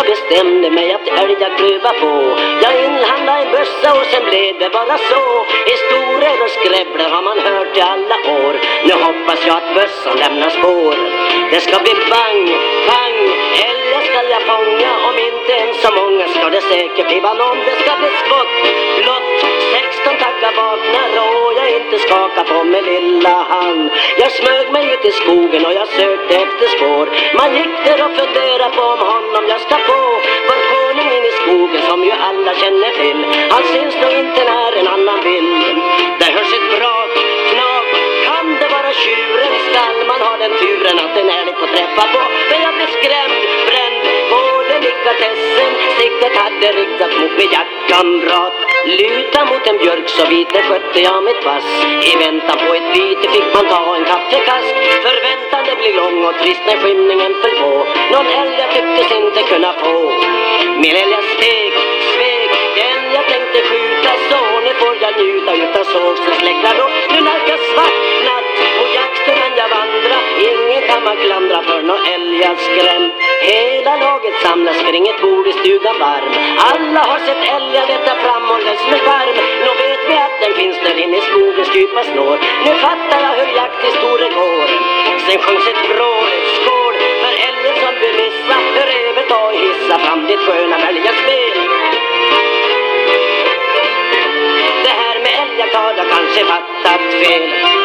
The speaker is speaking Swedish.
jag bestämde mig att älgjakt pröva på. Jag inhandlade en bössa och sen blev det bara så. Historier och skrävlor har man hört i alla år. Nu hoppas jag att bössan lämnar spår. Det ska bli bang, pang, älgar ska jag fånga. Om inte ens så många ska det säkert bli banan. Det ska bli skott, blott, 16 taggar vaknar och jag inte skaka på mig lilla ut i skogen och jag sökte efter spår. Man gick där och funderade på om honom jag ska få. För konungen i skogen som ju alla känner till. Han syns nog inte när en annan vill. Det hörs ett brak, knak. Kan det vara tjuren? Skall man ha den turen att en älg får träffa på? Men jag blev skrämd, bränd både delikatessen. Siktet hade riktat mot min jaktkamrat. Luta mot en björk så vit det skötte jag mitt tvass. I väntan på ett byte fick man ta en kaffekask. Förväntan det blir lång och trist när skymningen föll på. Någon älg jag tycktes inte kunna få. Min älg jag steg, svek, den jag tänkte skjuta. Så nu får jag njuta utan sågstens läckra då. Nu nalkas svart natt mot jakten men jag vandra. Ingen kan man klandra för nå älg jag skrämt. hey samlas kring ett bord i stugan varm. Alla har sett älgar, detta framhålles med charm. Nå vet vi att den finns där inne i skogens djupa snår. Nu fattar jag hur jakthistorien går. Sen sjöngs ett vrål, ett skål för älgen som du missa. Hur över och hissa fram ditt sköna väljarspel. Det här med älgjakt har jag kanske fattat fel.